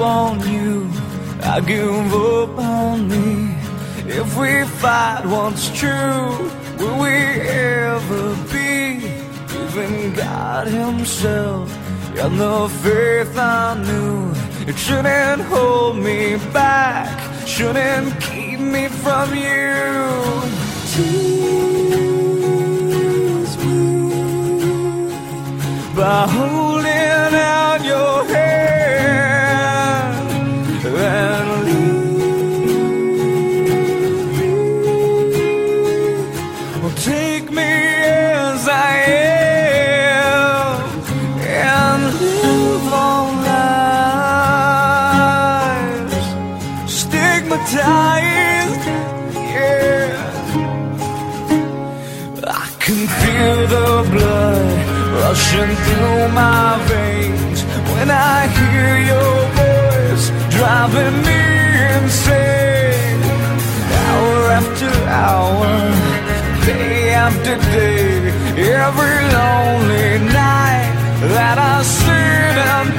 on you, I give up on me. If we fight what's true, will we ever be? Even God Himself and the faith I knew, it shouldn't hold me back, shouldn't keep me from you. Tease me by holding stigmatized. Yeah. I can feel the blood rushing through my veins when I hear your voice driving me insane. Hour after hour, day after day, every lonely night that I sit and